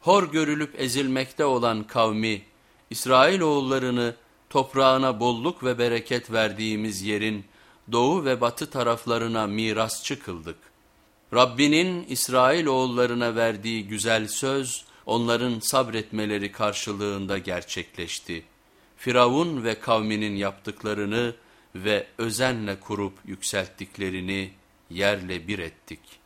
Hor görülüp ezilmekte olan kavmi, İsrailoğullarını toprağına bolluk ve bereket verdiğimiz yerin doğu ve batı taraflarına mirasçı kıldık. Rabbinin İsrailoğullarına verdiği güzel söz onların sabretmeleri karşılığında gerçekleşti. Firavun ve kavminin yaptıklarını ve özenle kurup yükselttiklerini yerle bir ettik.''